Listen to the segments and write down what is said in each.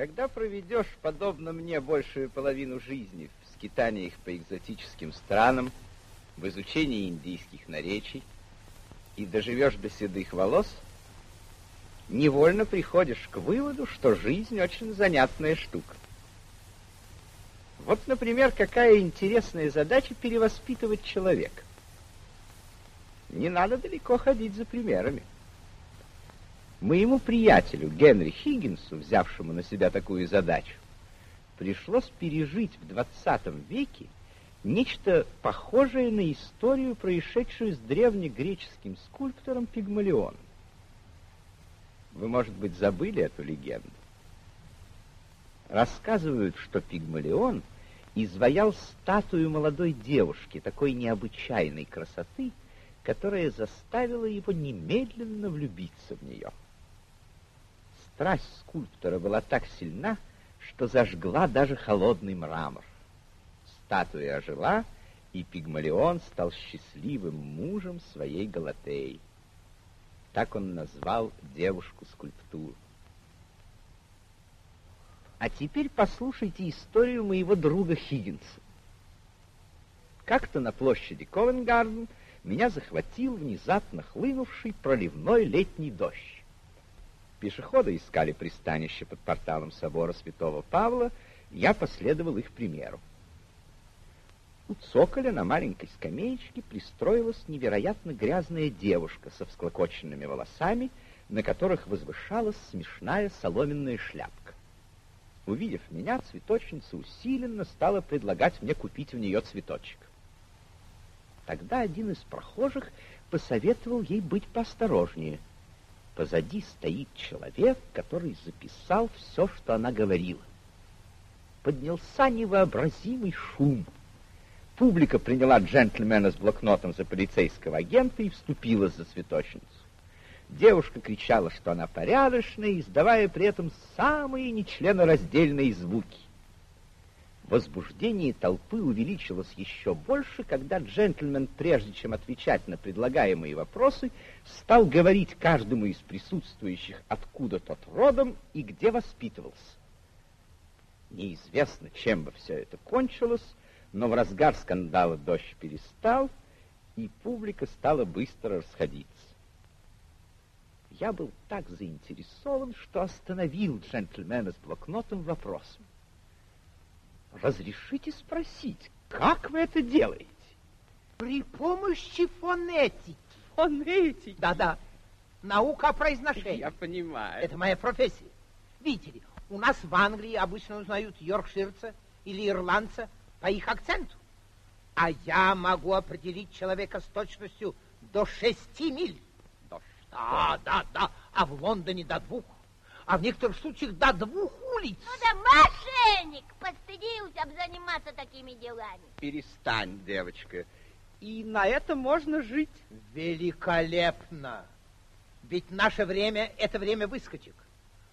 Когда проведешь, подобно мне, большую половину жизни в скитаниях по экзотическим странам, в изучении индийских наречий, и доживешь до седых волос, невольно приходишь к выводу, что жизнь очень занятная штука. Вот, например, какая интересная задача перевоспитывать человека. Не надо далеко ходить за примерами. Моему приятелю Генри Хиггинсу, взявшему на себя такую задачу, пришлось пережить в 20 веке нечто похожее на историю, происшедшую с древнегреческим скульптором Пигмалионом. Вы, может быть, забыли эту легенду? Рассказывают, что Пигмалион изваял статую молодой девушки такой необычайной красоты, которая заставила его немедленно влюбиться в нее. Страсть скульптора была так сильна, что зажгла даже холодный мрамор. Статуя ожила, и Пигмалион стал счастливым мужем своей Галатеи. Так он назвал девушку-скульптуру. А теперь послушайте историю моего друга Хиггинса. Как-то на площади Ковенгарден меня захватил внезапно хлынувший проливной летний дождь. Пешеходы искали пристанище под порталом собора святого Павла, я последовал их примеру. У цоколя на маленькой скамеечке пристроилась невероятно грязная девушка со всклокоченными волосами, на которых возвышалась смешная соломенная шляпка. Увидев меня, цветочница усиленно стала предлагать мне купить у нее цветочек. Тогда один из прохожих посоветовал ей быть поосторожнее. Позади стоит человек, который записал все, что она говорила. Поднялся невообразимый шум. Публика приняла джентльмена с блокнотом за полицейского агента и вступилась за цветочницу. Девушка кричала, что она порядочная, издавая при этом самые нечленораздельные звуки. Возбуждение толпы увеличилось еще больше, когда джентльмен, прежде чем отвечать на предлагаемые вопросы, стал говорить каждому из присутствующих, откуда тот родом и где воспитывался. Неизвестно, чем бы все это кончилось, но в разгар скандала дождь перестал, и публика стала быстро расходиться. Я был так заинтересован, что остановил джентльмена с блокнотом вопросом. Разрешите спросить, как вы это делаете? При помощи фонетики. Фонетики? Да-да. Наука о произношении. Я понимаю. Это моя профессия. Видите ли, у нас в Англии обычно узнают йоркширца или ирландца по их акценту. А я могу определить человека с точностью до шести миль. Да, да, да. А в Лондоне до двух. А в некоторых случаях до двух улиц. Ну да мошенник постыдился бы заниматься такими делами. Перестань, девочка. И на это можно жить. Великолепно. Ведь наше время — это время выскочек.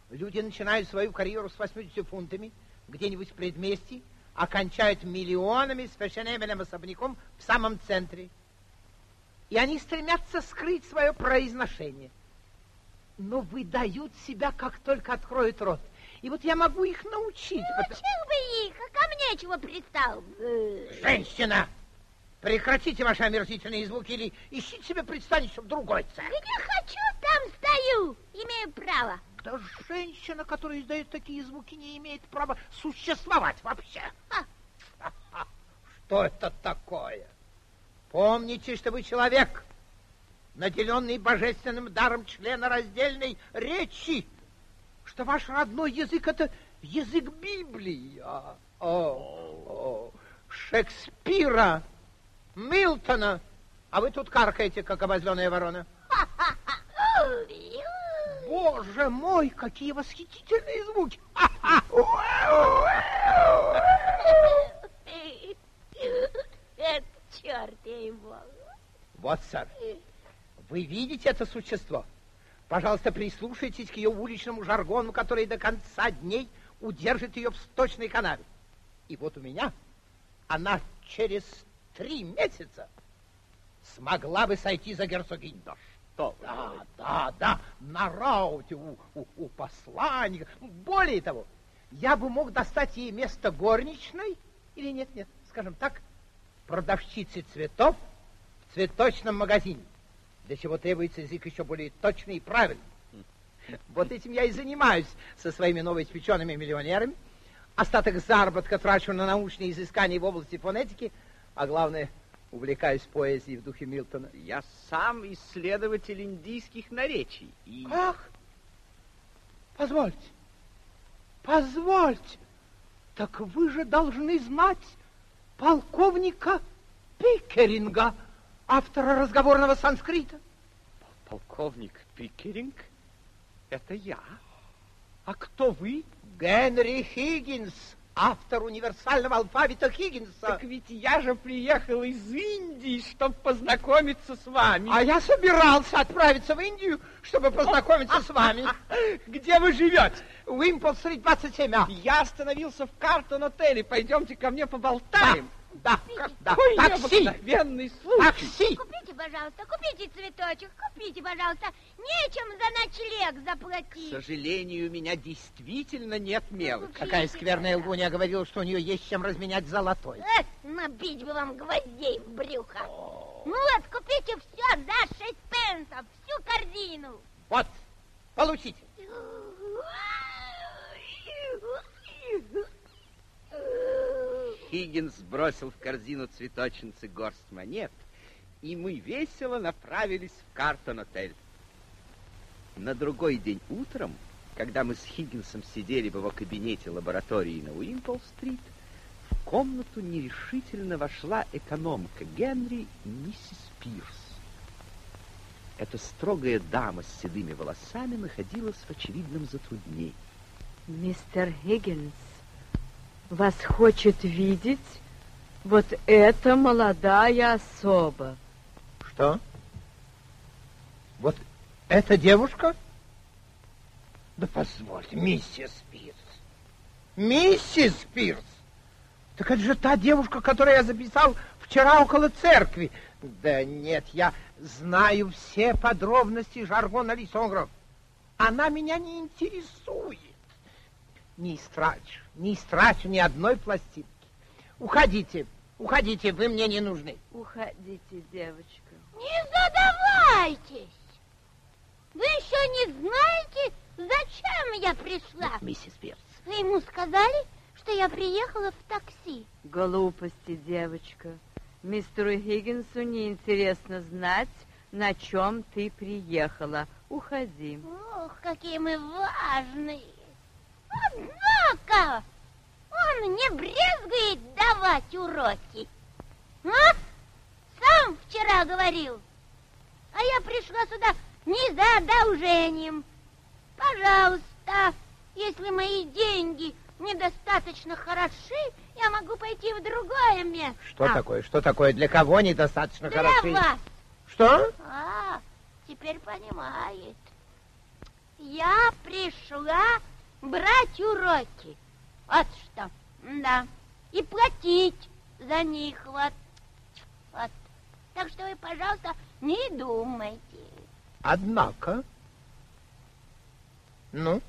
Люди начинают свою карьеру с 80 фунтами где-нибудь в предместье, окончают миллионами с фешенебельным особняком в самом центре и они стремятся скрыть свое произношение. Но выдают себя, как только откроют рот. И вот я могу их научить. Ну, потому... бы их, а ко мне чего пристал? Женщина! Прекратите ваши омерзительные звуки или ищите себе пристанище в другой церкви. Где хочу, там стою. Имею право. Да женщина, которая издает такие звуки, не имеет права существовать вообще. А. Что это такое? Помните, что вы человек, наделенный божественным даром члена раздельной речи, что ваш родной язык — это язык Библии, о, о, Шекспира, Милтона, а вы тут каркаете, как обозленная ворона. Боже мой, какие восхитительные звуки! Это черт его. Вот, сэр, вы видите это существо? Пожалуйста, прислушайтесь к ее уличному жаргону, который до конца дней удержит ее в сточной канаве. И вот у меня она через три месяца смогла бы сойти за герцогинь. Да что Да, да, да, на рауте у, у, у посланника. Более того, я бы мог достать ей место горничной, или нет, нет, скажем так, продавщицы цветов в цветочном магазине, для чего требуется язык еще более точный и правильный. Вот этим я и занимаюсь со своими новоиспеченными миллионерами. Остаток заработка трачу на научные изыскания в области фонетики, а главное, увлекаюсь поэзией в духе Милтона. Я сам исследователь индийских наречий. И... Ах, позвольте, позвольте, так вы же должны знать полковника Пикеринга, автора разговорного санскрита. Полковник Пикеринг? Это я? А кто вы? Генри Хиггинс, автор универсального алфавита Хиггинса. Так ведь я же приехал из Индии, чтобы познакомиться с вами. А я собирался отправиться в Индию, чтобы познакомиться с вами. Где вы живете? Уимпл-стрит 27А. Я остановился в Картон-отеле. Пойдемте ко мне поболтаем. Да, да, Какой такси, необыкновенный случай. такси. Купите, пожалуйста, купите цветочек, купите, пожалуйста. Нечем за ночлег К заплатить. сожалению, у меня действительно нет мелочи. Какая скверная лгунья говорила, что у нее есть чем разменять золотой. Эх, набить бы вам гвоздей в брюхо. Ну вот, купите все за шесть пенсов, всю корзину. Вот, получите. Хиггинс бросил в корзину цветочницы горсть монет, и мы весело направились в Картон-отель. На другой день утром, когда мы с Хиггинсом сидели в его кабинете лаборатории на Уимпл-стрит, в комнату нерешительно вошла экономка Генри миссис Пирс. Эта строгая дама с седыми волосами находилась в очевидном затруднении. Мистер Хиггинс, вас хочет видеть вот эта молодая особа. Что? Вот эта девушка? Да позвольте, миссис Пирс. Миссис Пирс! Так это же та девушка, которую я записал вчера около церкви. Да нет, я знаю все подробности жаргона лисограф. Она меня не интересует. Не истрачу, не истрачу ни одной пластинки. Уходите, уходите, вы мне не нужны. Уходите, девочка. Не задавайтесь. Вы еще не знаете, зачем я пришла? Миссис Пирс. Вы ему сказали, что я приехала в такси. Глупости, девочка. Мистеру Хиггинсу неинтересно знать, на чем ты приехала. Уходи. Ох, какие мы важные. Однако он не брезгует давать уроки. А? Сам вчера говорил. А я пришла сюда не за одолжением. Пожалуйста, если мои деньги недостаточно хороши, я могу пойти в другое место. Что такое? Что такое? Для кого недостаточно Для хороши? вас. Что? А, теперь понимает. Я пришла брать уроки. Вот что. Да. И платить за них. Вот. Вот. Так что вы, пожалуйста, не думайте. Однако. Ну,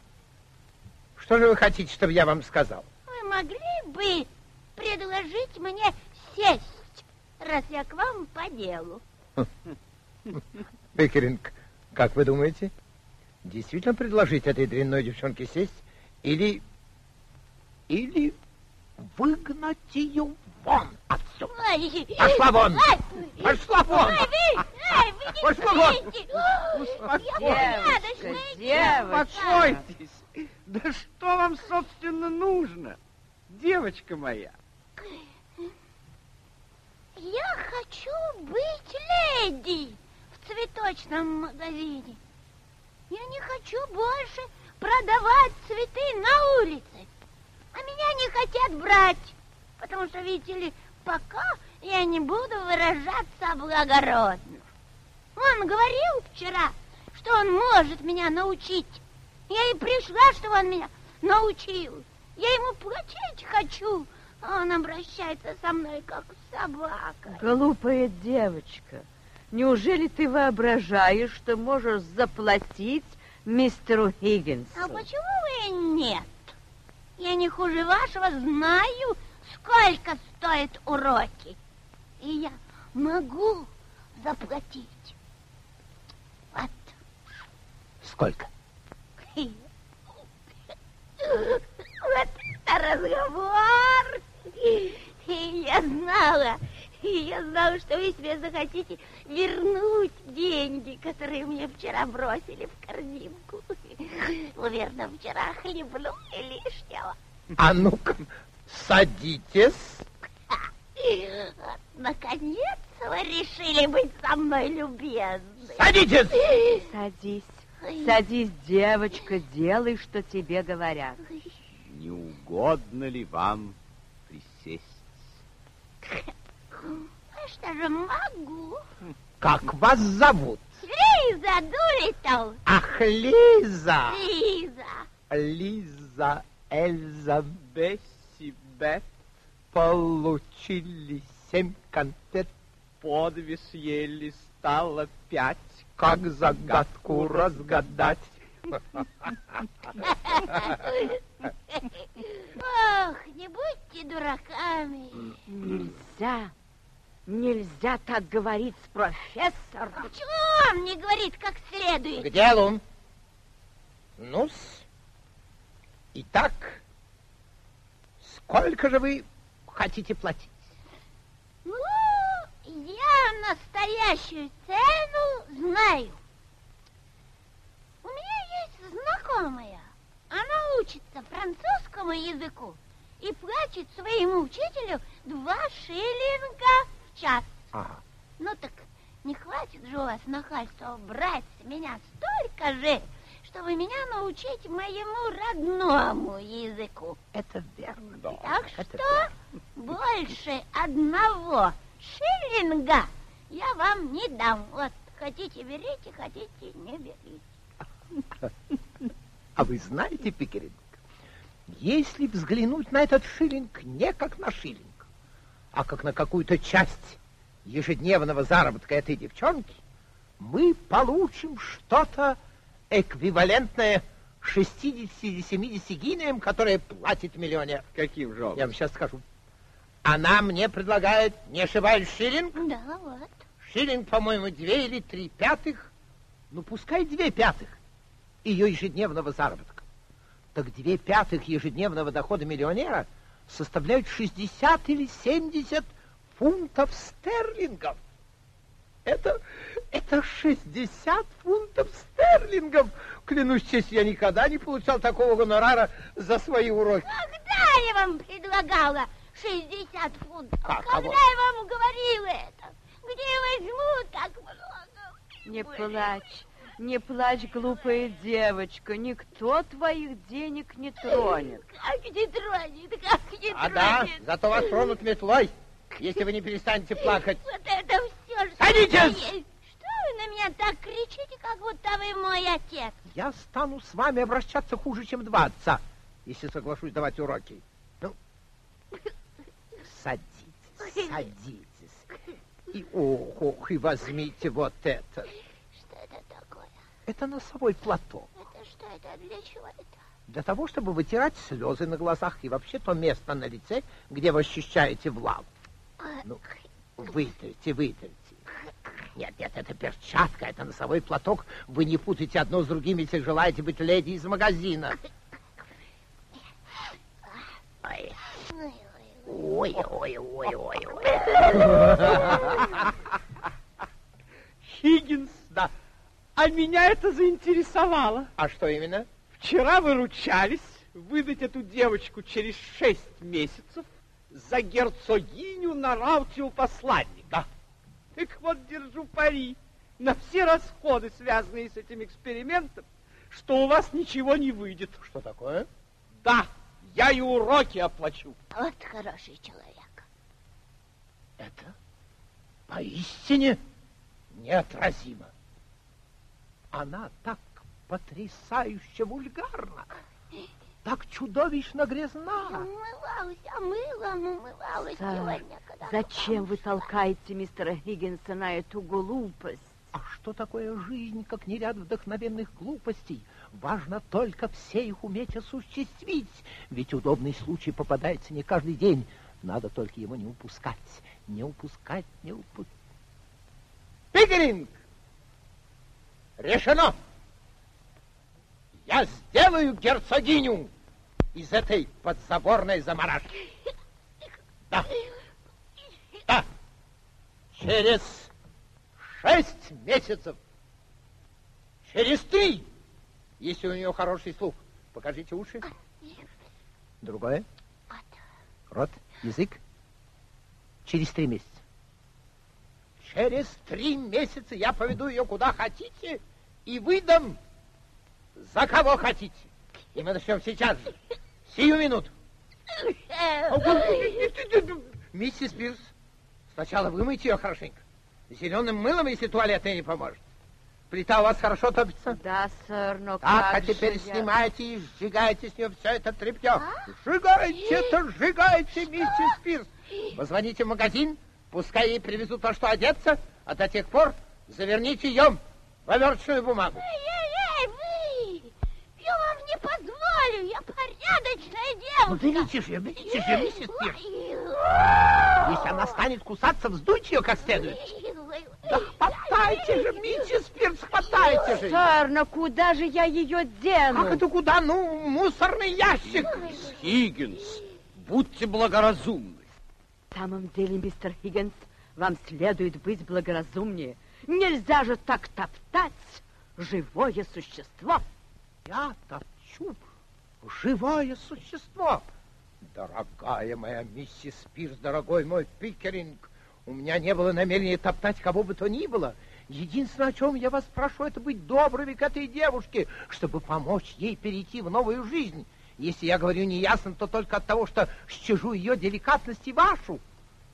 что же вы хотите, чтобы я вам сказал? Вы могли бы предложить мне сесть, раз я к вам по делу? Пикеринг, как вы думаете, действительно предложить этой дрянной девчонке сесть или... или выгнать ее вон отсюда? Ой, Пошла вон! ой, Пошла вон! Ой, вы, Пошла вон! порядочная девочка. Успокойтесь. Да что вам, собственно, нужно, девочка моя? Я хочу быть леди в цветочном магазине. Я не хочу больше продавать цветы на улице. А меня не хотят брать, потому что, видите ли, пока я не буду выражаться благородно. Он говорил вчера, что он может меня научить. Я и пришла, чтобы он меня научил. Я ему платить хочу, а он обращается со мной как с собакой. Глупая девочка. Неужели ты воображаешь, что можешь заплатить мистеру Хиггинсу? А почему вы нет? Я я не хуже вашего знаю, сколько стоят уроки. И я могу заплатить. Вот. Сколько? Вот это разговор. И я знала, и я знала, что вы себе захотите вернуть деньги, которые мне вчера бросили в корзинку. Наверное, вчера хлебнули лишнего. А ну-ка, садитесь. Вот, наконец вы решили быть со мной любезны. Садитесь. Садись, садись, девочка, делай, что тебе говорят. Не угодно ли вам присесть? Что же могу? Как вас зовут? Лиза Дулитл. Ах, Лиза. Лиза. Лиза, Эльза, Бесси, Бет получили семь конфет. Подвес еле стало пять. Как загадку разгадать? Ох, не будьте дураками. Нельзя, нельзя так говорить с профессором. Почему он не говорит как следует? К делу. Ну-с. Итак, сколько же вы хотите платить? Ну, я настоящую цену знаю. У меня есть знакомая. Она учится французскому языку и платит своему учителю два шиллинга в час. Ага. Ну так не хватит же у вас нахальства брать с меня столько же, чтобы меня научить моему родному языку. Это верно. Так это что больше одного шиллинга я вам не дам. Вот хотите берите, хотите не берите. А вы знаете, Пикеринг, если взглянуть на этот шиллинг не как на шиллинг, а как на какую-то часть ежедневного заработка этой девчонки, мы получим что-то эквивалентное 60-70 гинеям, которые платит миллионер. Каким же Я вам сейчас скажу. Она мне предлагает, не ошибаюсь, шиллинг. Да, вот. Шиллинг, по-моему, две или три пятых. Ну, пускай две пятых ее ежедневного заработка. Так две пятых ежедневного дохода миллионера составляют 60 или 70 фунтов стерлингов. Это, это 60 фунтов стерлингов. Клянусь честью, я никогда не получал такого гонорара за свои уроки. Когда я вам предлагала 60 фунтов? Как, а Когда вот? я вам говорила это? Где я возьму так много? Не плачь, не плачь, глупая девочка. Никто твоих денег не тронет. Как не тронет, как не А да, тронет. зато вас тронут метлой, если вы не перестанете плакать. Вот это все, что Садитесь! есть. Что вы на меня так кричите, как будто вы мой отец? Я стану с вами обращаться хуже, чем два отца, если соглашусь давать уроки. Ну, садитесь, садитесь. И ох, ох, и возьмите вот это. Что это такое? Это носовой платок. Это что это? Для чего это? Для того, чтобы вытирать слезы на глазах и вообще то место на лице, где вы ощущаете влагу. Ну, вытрите, вытрите. Нет, нет, это перчатка, это носовой платок. Вы не путайте одно с другим, если желаете быть леди из магазина. Ой. ой, ой, ой, ой, ой. Хиггинс, да. А меня это заинтересовало. А что именно? Вчера вы ручались выдать эту девочку через шесть месяцев за герцогиню на рауте у посланника. Так вот, держу пари на все расходы, связанные с этим экспериментом, что у вас ничего не выйдет. Что такое? Да, я и уроки оплачу. Вот хороший человек. Это поистине неотразимо. Она так потрясающе вульгарна, так чудовищно грязна. Умывалась, а мылом умывалась Так, сегодня, когда... Зачем вы толкаете мистера Хиггинса на эту глупость? А что такое жизнь, как не ряд вдохновенных глупостей, Важно только все их уметь осуществить, ведь удобный случай попадается не каждый день. Надо только его не упускать, не упускать, не упускать. Пикеринг! Решено! Я сделаю герцогиню из этой подзаборной заморашки. Да. Да. Через шесть месяцев. Через три, если у нее хороший слух. Покажите уши. Другое. Рот, язык. Через три месяца. Через три месяца я поведу ее куда хотите и выдам за кого хотите. И мы начнем сейчас же. Сию минуту. Миссис Пирс, сначала вымойте ее хорошенько. Зеленым мылом, если туалетная не поможет. Плита у вас хорошо топится? Да, сэр, но Так, как а теперь я- снимайте и сжигайте с нее все это тряпье. Сжигайте это, сжигайте, миссис Пирс. Позвоните в магазин, пускай ей привезут во что одеться, а до тех пор заверните ее в оверчную бумагу. Эй-эй, вы! Я вам не позволю, я порядочная Ну, девушка. берите же ее, берите же ее, миссис Пирс. Если она станет кусаться, вздуйте ее как следует. Да хватайте же, миссис Пирс, хватайте же. Сэр, но куда же я ее дену? Как это куда? Ну, мусорный ящик. Хиггинс, будьте благоразумны. В самом деле, мистер Хиггинс, вам следует быть благоразумнее. Нельзя же так топтать живое существо. Я топчу живое существо. Дорогая моя миссис Пирс, дорогой мой Пикеринг, у меня не было намерения топтать кого бы то ни было. Единственное, о чем я вас прошу, это быть добрыми к этой девушке, чтобы помочь ей перейти в новую жизнь. Если я говорю неясно, то только от того, что щажу ее деликатность и вашу.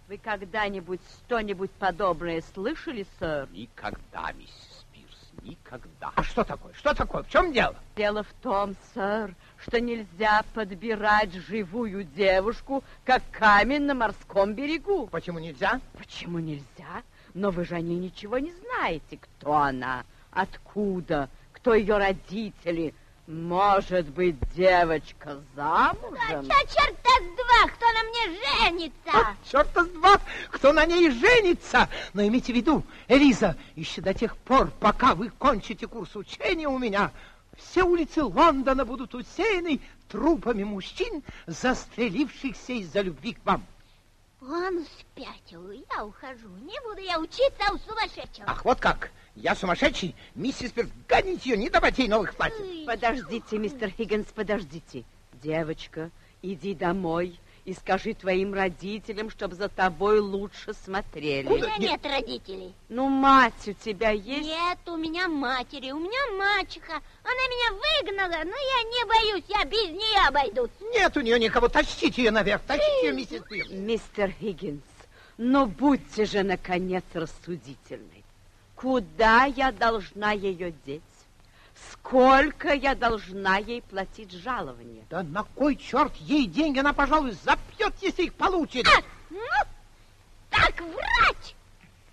Вы когда-нибудь что-нибудь подобное слышали, сэр? Никогда, миссис Пирс, никогда. А что такое? Что такое? В чем дело? Дело в том, сэр, что нельзя подбирать живую девушку, как камень на морском берегу. Почему нельзя? Почему нельзя? Но вы же о ней ничего не знаете. Кто она? Откуда? Кто ее родители? Может быть, девочка А замужем? чё, черта с два, кто на мне женится? Черта с два, кто на ней женится. Но имейте в виду, Элиза, еще до тех пор, пока вы кончите курс учения у меня, все улицы Лондона будут усеяны трупами мужчин, застрелившихся из-за любви к вам. Он спятил, я ухожу. Не буду я учиться у сумасшедшего. Ах, вот как. Я сумасшедший, миссис Пирс, гоните ее, не давайте ей новых платьев. Подождите, мистер Хиггинс, подождите. Девочка, иди домой и скажи твоим родителям, чтобы за тобой лучше У смотрели. меня нет родителей. Ну, мать у тебя есть? Нет, у меня матери, у меня мачеха. Она меня выгнала, но я не боюсь, я без нее обойдусь. Нет у нее никого, тащите ее наверх, тащите ее, миссис Пирс. Мистер Хиггинс, но будьте же, наконец, рассудительны. Куда я должна ее деть? Сколько я должна ей платить жалование? Да на кой черт ей деньги? Она, пожалуй, запьет, если их получит. А, ну, так врать!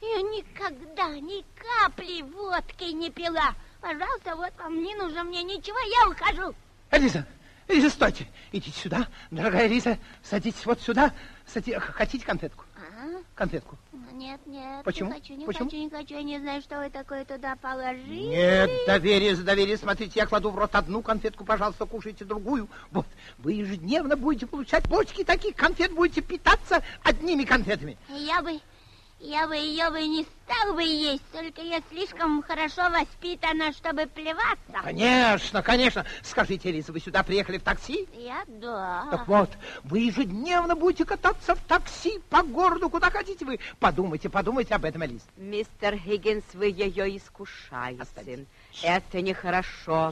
Я никогда ни капли водки не пила. Пожалуйста, вот вам не нужно мне ничего, я ухожу. Элиза, Элиза, стойте. Идите сюда, дорогая Элиза. Садитесь вот сюда. Сади- Хотите конфетку? А? Конфетку. Нет, нет, Почему? не хочу, не Почему? хочу, не хочу. Я не знаю, что вы такое туда положили. Нет, доверие за доверие. Смотрите, я кладу в рот одну конфетку, пожалуйста, кушайте другую. Вот, вы ежедневно будете получать бочки таких конфет, будете питаться одними конфетами. Я бы, я бы ее бы не стал бы есть, только я слишком хорошо воспитана, чтобы плеваться. Конечно, конечно. Скажите, Элиза, вы сюда приехали в такси? Я да. Так вот, вы ежедневно будете кататься в такси по городу, куда хотите вы. Подумайте, подумайте об этом, Элиза. Мистер Хиггинс, вы ее искушаете. Останьтесь. Это нехорошо.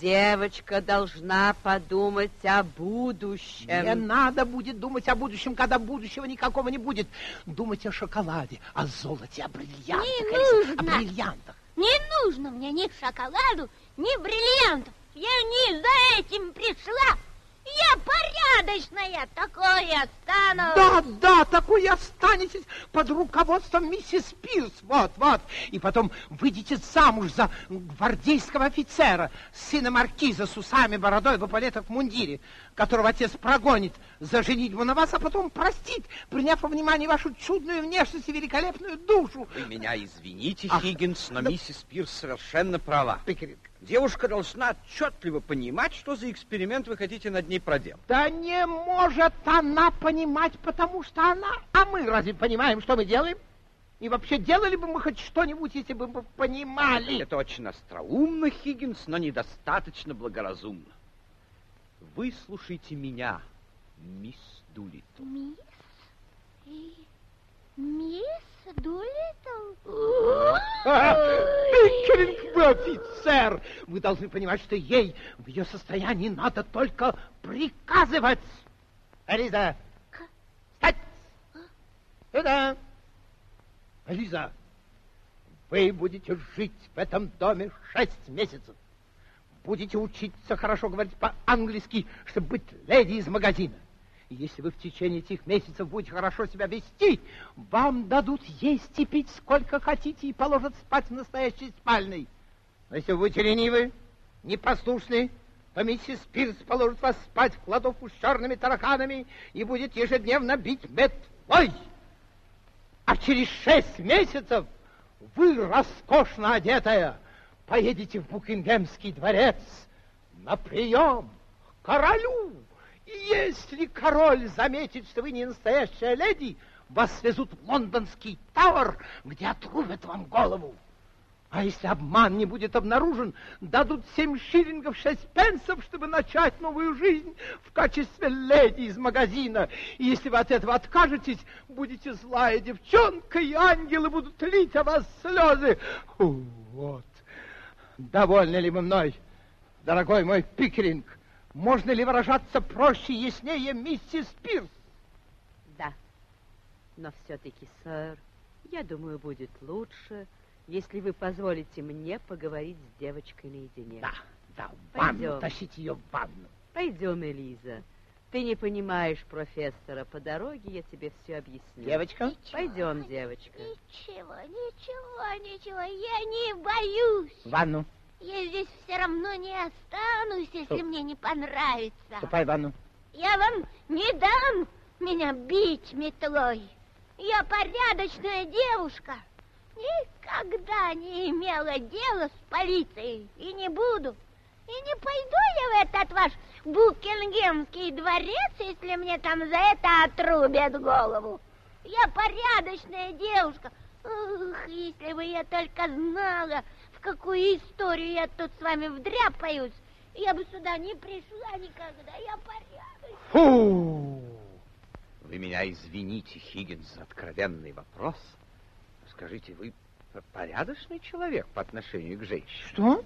Девочка должна подумать о будущем. Не надо будет думать о будущем, когда будущего никакого не будет. Думать о шоколаде, о золоте, о бриллиантах. Не нужно. О бриллиантах. Не нужно мне ни шоколаду, ни бриллиантов. Я не за этим пришла. Я порядочная, такое останусь. Да, да, такой и останетесь под руководством миссис Пирс. Вот, вот. И потом выйдете замуж за гвардейского офицера, сына маркиза с усами, бородой, в эполетах в мундире, которого отец прогонит за женитьбу на вас, а потом простит, приняв во внимание вашу чудную внешность и великолепную душу. Вы меня извините, Ах, Хиггинс, но да- миссис Пирс совершенно права. Пикеринг. Девушка должна отчетливо понимать, что за эксперимент вы хотите над ней проделать. Да не может она понимать, потому что она... А мы разве понимаем, что мы делаем? И вообще, делали бы мы хоть что-нибудь, если бы мы понимали? Это очень остроумно, Хиггинс, но недостаточно благоразумно. Выслушайте меня, мисс Дулиттл. Мисс? И... Мисс Дулиттл? Пикеринг, вы офицер! Вы должны понимать, что ей в ее состоянии надо только приказывать. Элиза, встать! Сюда! Элиза, вы будете жить в этом доме шесть месяцев. Будете учиться хорошо говорить по-английски, чтобы быть леди из магазина. Если вы в течение этих месяцев будете хорошо себя вести, вам дадут есть и пить сколько хотите и положат спать в настоящей спальной. Но если вы будете ленивы, непослушны, то миссис Пирс положит вас спать в кладовку с черными тараканами и будет ежедневно бить метлой. А через шесть месяцев вы, роскошно одетая, поедете в Букингемский дворец на прием к королю. И если король заметит, что вы не настоящая леди, вас свезут в лондонский Тауэр, где отрубят вам голову. А если обман не будет обнаружен, дадут семь шиллингов шесть пенсов, чтобы начать новую жизнь в качестве леди из магазина. И если вы от этого откажетесь, будете злая девчонка, и ангелы будут лить о вас слезы. Фу, вот. Довольны ли вы мной, дорогой мой Пикеринг? Можно ли выражаться проще и яснее, миссис Пирс? Да. Но все-таки, сэр, я думаю, будет лучше, если вы позволите мне поговорить с девочкой наедине. Да, да, в ванну, Пойдем. тащите ее в ванну. Пойдем, Элиза. Ты не понимаешь профессора. По дороге я тебе все объясню. Девочка? Пойдем, девочка. Ничего, ничего, ничего, я не боюсь. В ванну. Я здесь все равно не останусь, если Стоп. мне не понравится. Ступай в ванну. Я вам не дам меня бить метлой. Я порядочная девушка. Никогда не имела дела с полицией и не буду. И не пойду я в этот ваш Букингемский дворец, если мне там за это отрубят голову. Я порядочная девушка. Ух, если бы я только знала, какую историю я тут с вами вдряпаюсь, я бы сюда не пришла никогда. Я порядочная. Фу! Вы меня извините, Хиггинс, за откровенный вопрос. Скажите, вы порядочный человек по отношению к женщине? Что?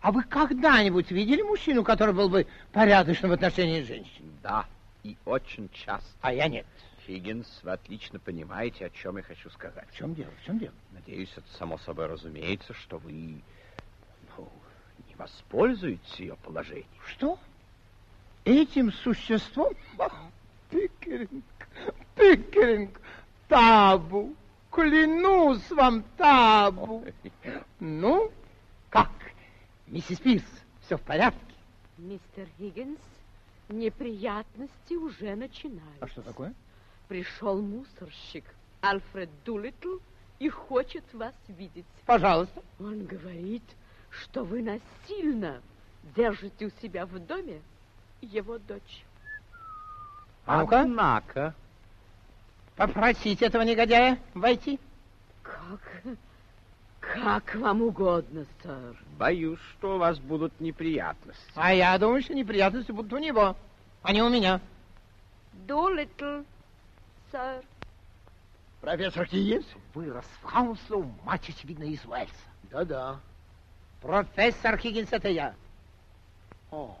А вы когда-нибудь видели мужчину, который был бы порядочным в отношении женщин? Да, и очень часто. А я нет. Хиггинс, вы отлично понимаете, о чем я хочу сказать. В чем дело? В чем дело? Надеюсь, это само собой разумеется, что вы ну, не воспользуетесь ее положением. Что? Этим существом? Пикеринг, Пикеринг, табу. Клянусь вам, табу. Ну, как? Миссис Пирс, все в порядке? Мистер Хиггинс, неприятности уже начинаются. А что такое? Пришел мусорщик Альфред Дулитл и хочет вас видеть. Пожалуйста. Он говорит, что вы насильно держите у себя в доме его дочь. Ну-ка, Однако, попросите этого негодяя войти. Как? Как вам угодно, сэр. боюсь, что у вас будут неприятности. А я думаю, что неприятности будут у него, а не у меня. Дулитл, сэр. Профессор Хиггинс? Вырос в Хаунслоу, мать, очевидно, из Уэльса. Да-да. Профессор Хиггинс, это я. О,